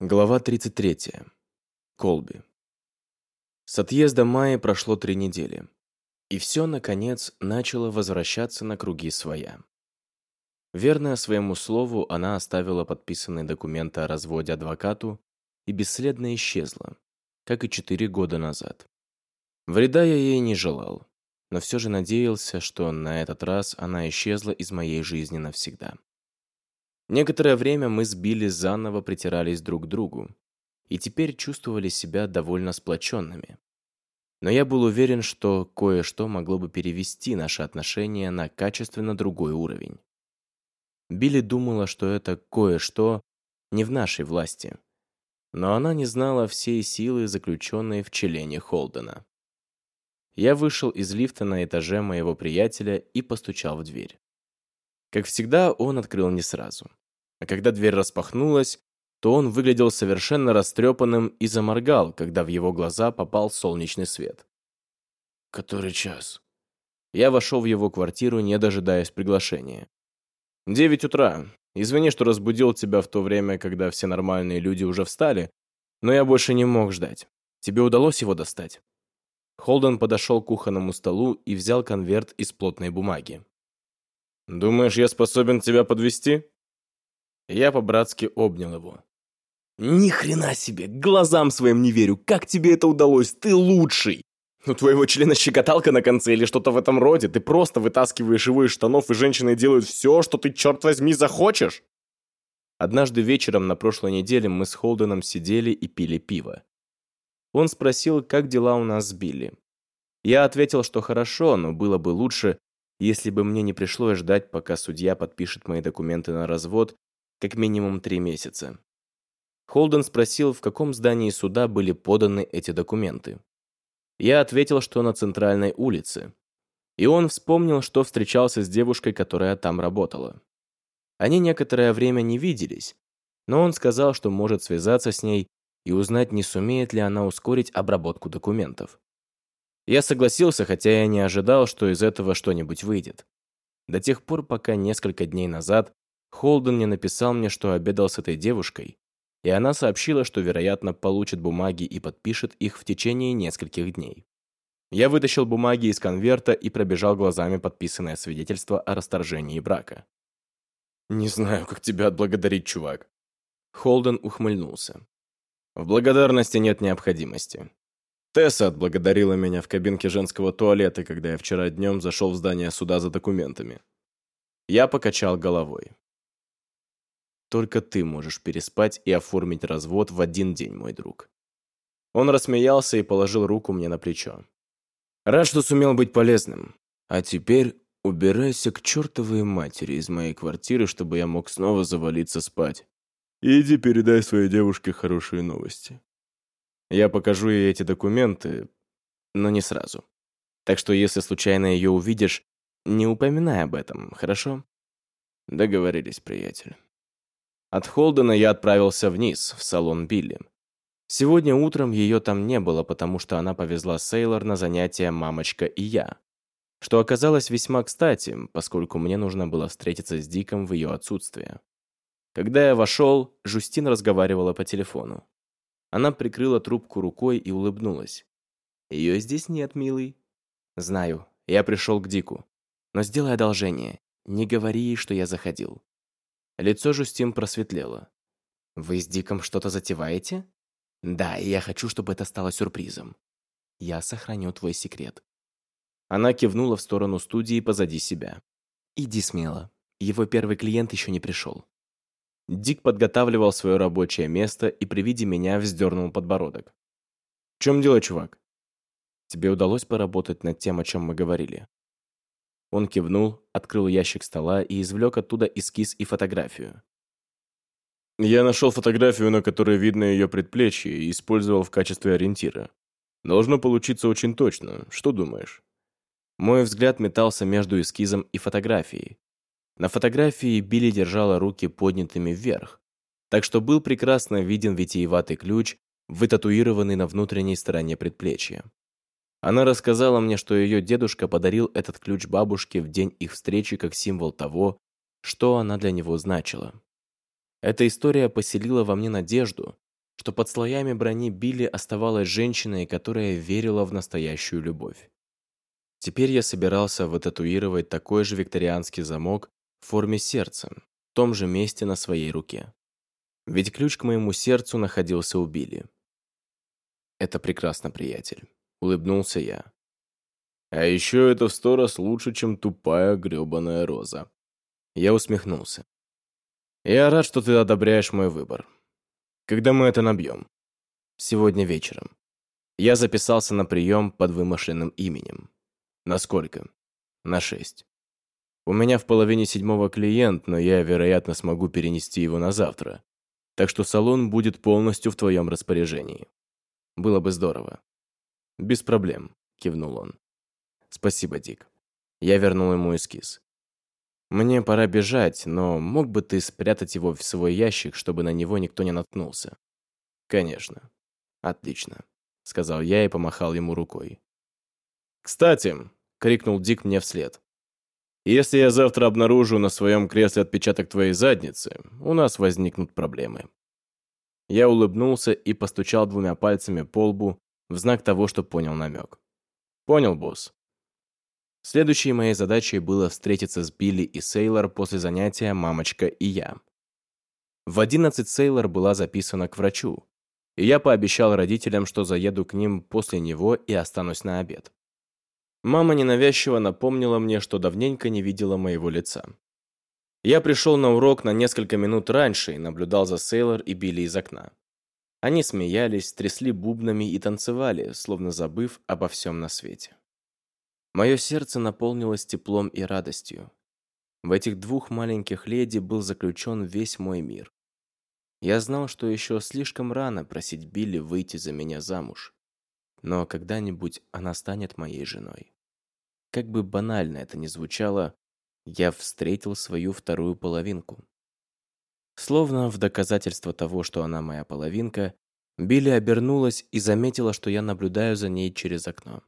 Глава 33. Колби. С отъезда Майи прошло три недели. И все, наконец, начало возвращаться на круги своя. Верная своему слову, она оставила подписанные документы о разводе адвокату и бесследно исчезла, как и четыре года назад. Вреда я ей не желал, но все же надеялся, что на этот раз она исчезла из моей жизни навсегда. Некоторое время мы с Билли заново притирались друг к другу и теперь чувствовали себя довольно сплоченными. Но я был уверен, что кое-что могло бы перевести наши отношения на качественно другой уровень. Билли думала, что это кое-что не в нашей власти, но она не знала всей силы, заключенной в члене Холдена. Я вышел из лифта на этаже моего приятеля и постучал в дверь. Как всегда, он открыл не сразу. А когда дверь распахнулась, то он выглядел совершенно растрепанным и заморгал, когда в его глаза попал солнечный свет. «Который час?» Я вошел в его квартиру, не дожидаясь приглашения. «Девять утра. Извини, что разбудил тебя в то время, когда все нормальные люди уже встали, но я больше не мог ждать. Тебе удалось его достать?» Холден подошел к кухонному столу и взял конверт из плотной бумаги. «Думаешь, я способен тебя подвести? Я по-братски обнял его. «Ни хрена себе! Глазам своим не верю! Как тебе это удалось? Ты лучший!» «У твоего члена щекоталка на конце или что-то в этом роде. Ты просто вытаскиваешь его из штанов, и женщины делают все, что ты, черт возьми, захочешь!» Однажды вечером на прошлой неделе мы с Холденом сидели и пили пиво. Он спросил, как дела у нас с Билли. Я ответил, что хорошо, но было бы лучше, если бы мне не пришлось ждать, пока судья подпишет мои документы на развод, как минимум три месяца. Холден спросил, в каком здании суда были поданы эти документы. Я ответил, что на центральной улице. И он вспомнил, что встречался с девушкой, которая там работала. Они некоторое время не виделись, но он сказал, что может связаться с ней и узнать, не сумеет ли она ускорить обработку документов. Я согласился, хотя я не ожидал, что из этого что-нибудь выйдет. До тех пор, пока несколько дней назад Холден не написал мне, что обедал с этой девушкой, и она сообщила, что, вероятно, получит бумаги и подпишет их в течение нескольких дней. Я вытащил бумаги из конверта и пробежал глазами подписанное свидетельство о расторжении брака. «Не знаю, как тебя отблагодарить, чувак». Холден ухмыльнулся. «В благодарности нет необходимости. Тесса отблагодарила меня в кабинке женского туалета, когда я вчера днем зашел в здание суда за документами. Я покачал головой. Только ты можешь переспать и оформить развод в один день, мой друг». Он рассмеялся и положил руку мне на плечо. «Рад, что сумел быть полезным. А теперь убирайся к чертовой матери из моей квартиры, чтобы я мог снова завалиться спать. Иди передай своей девушке хорошие новости. Я покажу ей эти документы, но не сразу. Так что если случайно ее увидишь, не упоминай об этом, хорошо? Договорились, приятель. От Холдена я отправился вниз, в салон Билли. Сегодня утром ее там не было, потому что она повезла Сейлор на занятия «Мамочка и я», что оказалось весьма кстати, поскольку мне нужно было встретиться с Диком в ее отсутствие. Когда я вошел, Жустин разговаривала по телефону. Она прикрыла трубку рукой и улыбнулась. «Ее здесь нет, милый». «Знаю, я пришел к Дику. Но сделай одолжение, не говори ей, что я заходил. Лицо Жустин просветлело. «Вы с Диком что-то затеваете?» «Да, и я хочу, чтобы это стало сюрпризом. Я сохраню твой секрет». Она кивнула в сторону студии позади себя. «Иди смело. Его первый клиент еще не пришел». Дик подготавливал свое рабочее место и при виде меня вздернул подбородок. «В чем дело, чувак? Тебе удалось поработать над тем, о чем мы говорили?» Он кивнул, открыл ящик стола и извлек оттуда эскиз и фотографию. Я нашел фотографию, на которой видно ее предплечье, и использовал в качестве ориентира. Должно получиться очень точно. Что думаешь? Мой взгляд метался между эскизом и фотографией. На фотографии Билли держала руки поднятыми вверх, так что был прекрасно виден витиеватый ключ, вытатуированный на внутренней стороне предплечья. Она рассказала мне, что ее дедушка подарил этот ключ бабушке в день их встречи как символ того, что она для него значила. Эта история поселила во мне надежду, что под слоями брони Билли оставалась женщиной, которая верила в настоящую любовь. Теперь я собирался вытатуировать такой же викторианский замок в форме сердца, в том же месте на своей руке. Ведь ключ к моему сердцу находился у Билли. «Это прекрасно, приятель», — улыбнулся я. «А еще это в сто раз лучше, чем тупая гребаная роза». Я усмехнулся. «Я рад, что ты одобряешь мой выбор. Когда мы это набьем?» «Сегодня вечером. Я записался на прием под вымышленным именем. На сколько?» «На шесть. У меня в половине седьмого клиент, но я, вероятно, смогу перенести его на завтра. Так что салон будет полностью в твоем распоряжении. Было бы здорово. Без проблем, кивнул он. Спасибо, Дик. Я вернул ему эскиз. Мне пора бежать, но мог бы ты спрятать его в свой ящик, чтобы на него никто не наткнулся? Конечно. Отлично, сказал я и помахал ему рукой. Кстати, крикнул Дик мне вслед. Если я завтра обнаружу на своем кресле отпечаток твоей задницы, у нас возникнут проблемы. Я улыбнулся и постучал двумя пальцами по лбу в знак того, что понял намек. Понял, босс. Следующей моей задачей было встретиться с Билли и Сейлор после занятия «Мамочка и я». В 11 Сейлор была записана к врачу, и я пообещал родителям, что заеду к ним после него и останусь на обед. Мама ненавязчиво напомнила мне, что давненько не видела моего лица. Я пришел на урок на несколько минут раньше и наблюдал за Сейлор и Билли из окна. Они смеялись, трясли бубнами и танцевали, словно забыв обо всем на свете. Мое сердце наполнилось теплом и радостью. В этих двух маленьких леди был заключен весь мой мир. Я знал, что еще слишком рано просить Билли выйти за меня замуж. Но когда-нибудь она станет моей женой. Как бы банально это ни звучало, я встретил свою вторую половинку. Словно в доказательство того, что она моя половинка, Билли обернулась и заметила, что я наблюдаю за ней через окно.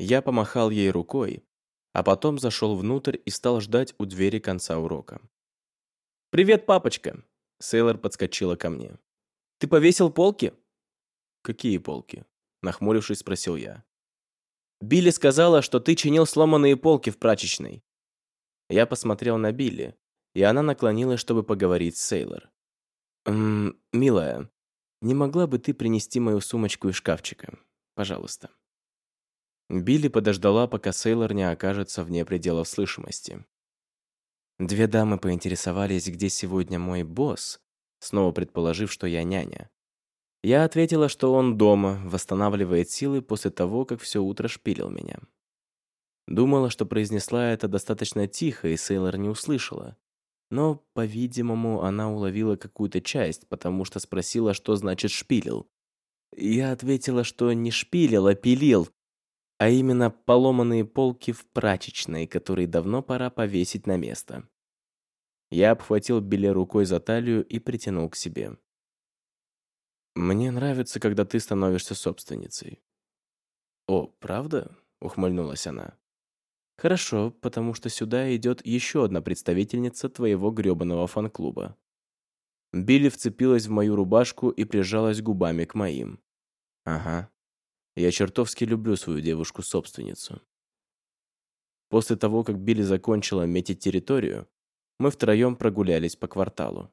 Я помахал ей рукой, а потом зашел внутрь и стал ждать у двери конца урока. «Привет, папочка!» Сейлор подскочила ко мне. «Ты повесил полки?» «Какие полки?» Нахмурившись, спросил я. Билли сказала, что ты чинил сломанные полки в прачечной. Я посмотрел на Билли, и она наклонилась, чтобы поговорить с Сейлор. «Ммм, милая, не могла бы ты принести мою сумочку из шкафчика? Пожалуйста». Билли подождала, пока Сейлор не окажется вне пределов слышимости. Две дамы поинтересовались, где сегодня мой босс, снова предположив, что я няня. Я ответила, что он дома, восстанавливает силы после того, как все утро шпилил меня. Думала, что произнесла это достаточно тихо, и Сейлор не услышала. Но, по-видимому, она уловила какую-то часть, потому что спросила, что значит «шпилил». Я ответила, что не шпилил, а пилил, а именно поломанные полки в прачечной, которые давно пора повесить на место. Я обхватил Билли рукой за талию и притянул к себе. Мне нравится, когда ты становишься собственницей. О, правда? ухмыльнулась она. Хорошо, потому что сюда идет еще одна представительница твоего грёбаного фан-клуба. Билли вцепилась в мою рубашку и прижалась губами к моим. Ага. Я чертовски люблю свою девушку-собственницу. После того, как Билли закончила метить территорию, мы втроем прогулялись по кварталу.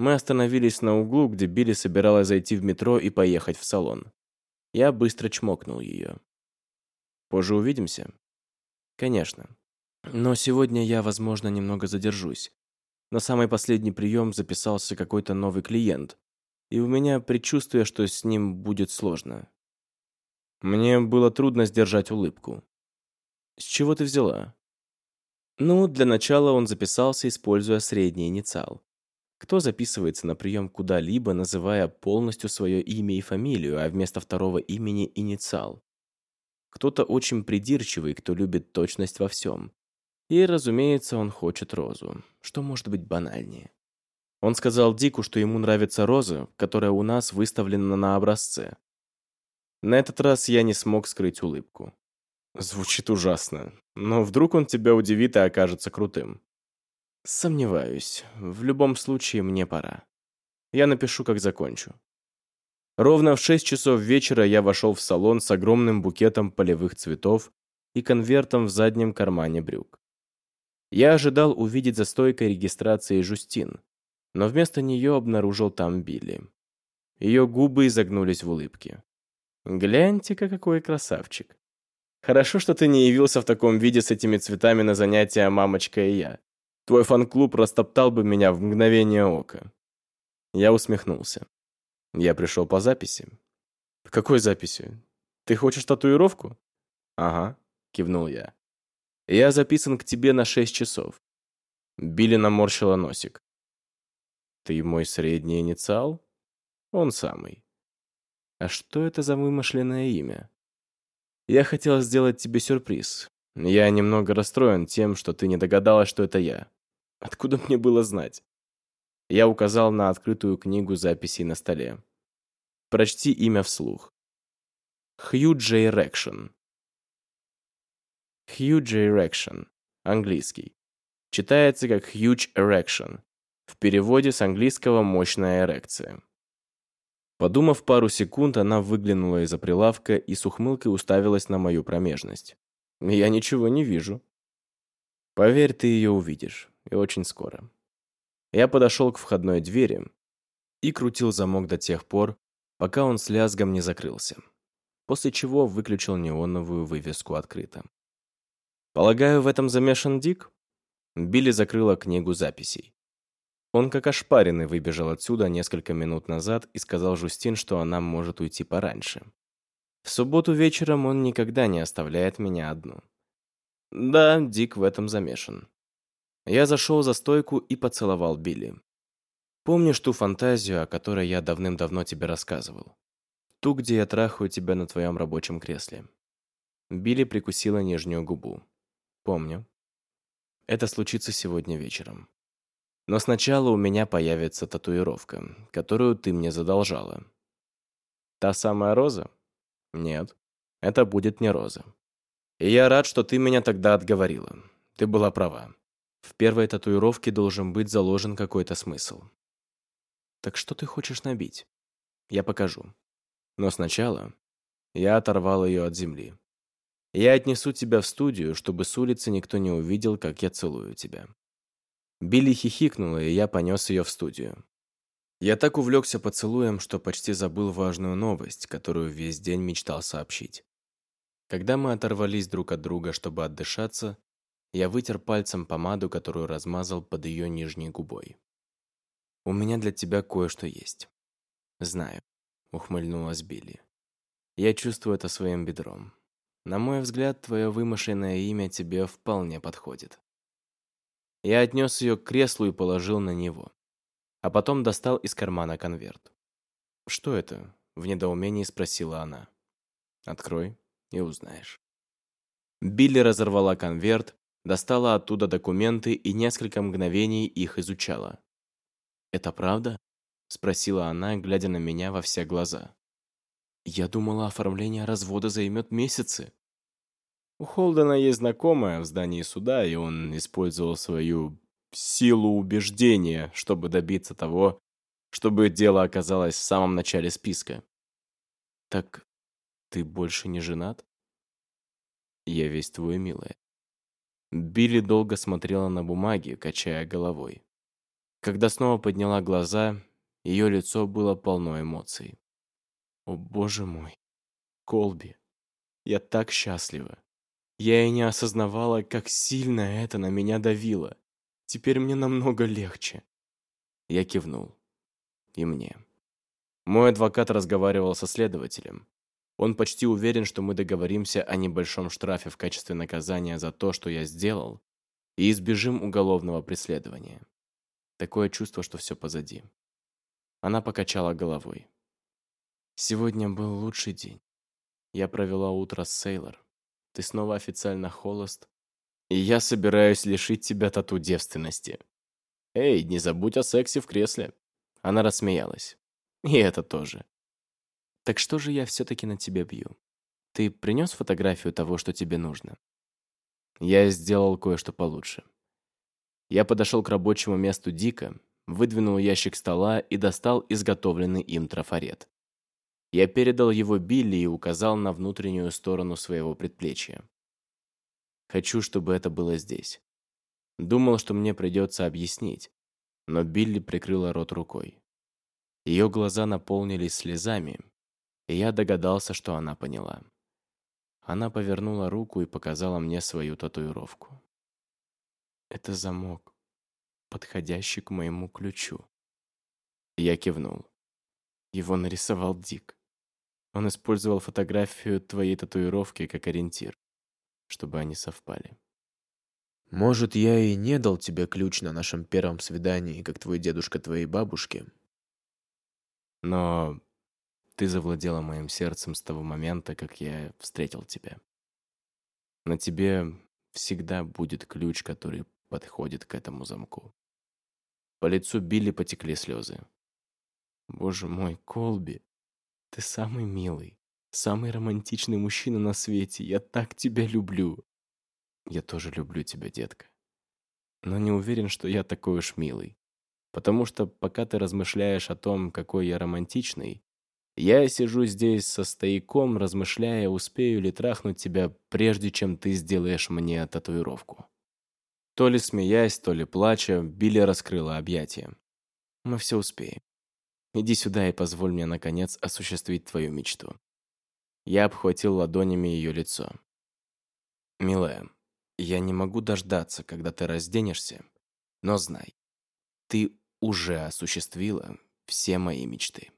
Мы остановились на углу, где Билли собиралась зайти в метро и поехать в салон. Я быстро чмокнул ее. Позже увидимся? Конечно. Но сегодня я, возможно, немного задержусь. На самый последний прием записался какой-то новый клиент, и у меня предчувствие, что с ним будет сложно. Мне было трудно сдержать улыбку. С чего ты взяла? Ну, для начала он записался, используя средний инициал. Кто записывается на прием куда-либо, называя полностью свое имя и фамилию, а вместо второго имени инициал? Кто-то очень придирчивый, кто любит точность во всем. И, разумеется, он хочет розу. Что может быть банальнее? Он сказал Дику, что ему нравится роза, которая у нас выставлена на образце. На этот раз я не смог скрыть улыбку. Звучит ужасно, но вдруг он тебя удивит и окажется крутым. Сомневаюсь. В любом случае, мне пора. Я напишу, как закончу. Ровно в 6 часов вечера я вошел в салон с огромным букетом полевых цветов и конвертом в заднем кармане брюк. Я ожидал увидеть за стойкой регистрации Жустин, но вместо нее обнаружил там Билли. Ее губы изогнулись в улыбке. «Гляньте-ка, какой красавчик. Хорошо, что ты не явился в таком виде с этими цветами на занятия «Мамочка и я». Твой фан-клуб растоптал бы меня в мгновение ока». Я усмехнулся. Я пришел по записи. «Какой записи? Ты хочешь татуировку?» «Ага», — кивнул я. «Я записан к тебе на шесть часов». Билли наморщила носик. «Ты мой средний инициал?» «Он самый». «А что это за вымышленное имя?» «Я хотел сделать тебе сюрприз. Я немного расстроен тем, что ты не догадалась, что это я. Откуда мне было знать?» Я указал на открытую книгу записей на столе. Прочти имя вслух. Хью Джей Рэкшн. Хью Джей Рэкшн. Английский. Читается как Huge Erection. В переводе с английского «мощная эрекция». Подумав пару секунд, она выглянула из-за прилавка и с ухмылкой уставилась на мою промежность. «Я ничего не вижу». «Поверь, ты ее увидишь. И очень скоро». Я подошел к входной двери и крутил замок до тех пор, пока он с лязгом не закрылся, после чего выключил неоновую вывеску открыто. «Полагаю, в этом замешан Дик?» Билли закрыла книгу записей. Он как ошпаренный выбежал отсюда несколько минут назад и сказал Жустин, что она может уйти пораньше. В субботу вечером он никогда не оставляет меня одну. Да, Дик в этом замешан. Я зашел за стойку и поцеловал Билли. Помнишь ту фантазию, о которой я давным-давно тебе рассказывал? Ту, где я трахаю тебя на твоем рабочем кресле. Билли прикусила нижнюю губу. Помню. Это случится сегодня вечером. Но сначала у меня появится татуировка, которую ты мне задолжала. Та самая роза? Нет, это будет не роза. И я рад, что ты меня тогда отговорила. Ты была права. В первой татуировке должен быть заложен какой-то смысл. Так что ты хочешь набить? Я покажу. Но сначала я оторвал ее от земли. Я отнесу тебя в студию, чтобы с улицы никто не увидел, как я целую тебя. Билли хихикнула, и я понес ее в студию. Я так увлекся поцелуем, что почти забыл важную новость, которую весь день мечтал сообщить. Когда мы оторвались друг от друга, чтобы отдышаться, я вытер пальцем помаду, которую размазал под ее нижней губой. «У меня для тебя кое-что есть». «Знаю», — ухмыльнулась Билли. «Я чувствую это своим бедром. На мой взгляд, твое вымышленное имя тебе вполне подходит». Я отнес ее к креслу и положил на него. А потом достал из кармана конверт. «Что это?» — в недоумении спросила она. «Открой и узнаешь». Билли разорвала конверт, достала оттуда документы и несколько мгновений их изучала. «Это правда?» — спросила она, глядя на меня во все глаза. «Я думала, оформление развода займет месяцы». У Холдена есть знакомая в здании суда, и он использовал свою силу убеждения, чтобы добиться того, чтобы дело оказалось в самом начале списка. «Так ты больше не женат?» «Я весь твой, милая». Билли долго смотрела на бумаги, качая головой. Когда снова подняла глаза, ее лицо было полно эмоций. «О, боже мой! Колби! Я так счастлива! Я и не осознавала, как сильно это на меня давило. Теперь мне намного легче». Я кивнул. «И мне». Мой адвокат разговаривал со следователем. Он почти уверен, что мы договоримся о небольшом штрафе в качестве наказания за то, что я сделал, и избежим уголовного преследования. Такое чувство, что все позади. Она покачала головой. Сегодня был лучший день. Я провела утро с Сейлор. Ты снова официально холост. И я собираюсь лишить тебя тату девственности. Эй, не забудь о сексе в кресле. Она рассмеялась. И это тоже. Так что же я все-таки на тебе бью? Ты принес фотографию того, что тебе нужно? Я сделал кое-что получше. Я подошел к рабочему месту Дика, выдвинул ящик стола и достал изготовленный им трафарет. Я передал его Билли и указал на внутреннюю сторону своего предплечья. Хочу, чтобы это было здесь. Думал, что мне придется объяснить, но Билли прикрыла рот рукой. Ее глаза наполнились слезами, и я догадался, что она поняла. Она повернула руку и показала мне свою татуировку. Это замок, подходящий к моему ключу. Я кивнул. Его нарисовал Дик. Он использовал фотографию твоей татуировки как ориентир, чтобы они совпали. Может, я и не дал тебе ключ на нашем первом свидании, как твой дедушка твоей бабушки. Но ты завладела моим сердцем с того момента, как я встретил тебя. На тебе всегда будет ключ, который подходит к этому замку. По лицу Билли потекли слезы. Боже мой, Колби, ты самый милый, самый романтичный мужчина на свете. Я так тебя люблю. Я тоже люблю тебя, детка. Но не уверен, что я такой уж милый. Потому что пока ты размышляешь о том, какой я романтичный, я сижу здесь со стояком, размышляя, успею ли трахнуть тебя, прежде чем ты сделаешь мне татуировку. То ли смеясь, то ли плача, Билли раскрыла объятия. Мы все успеем. Иди сюда и позволь мне, наконец, осуществить твою мечту. Я обхватил ладонями ее лицо. Милая, я не могу дождаться, когда ты разденешься, но знай, ты уже осуществила все мои мечты.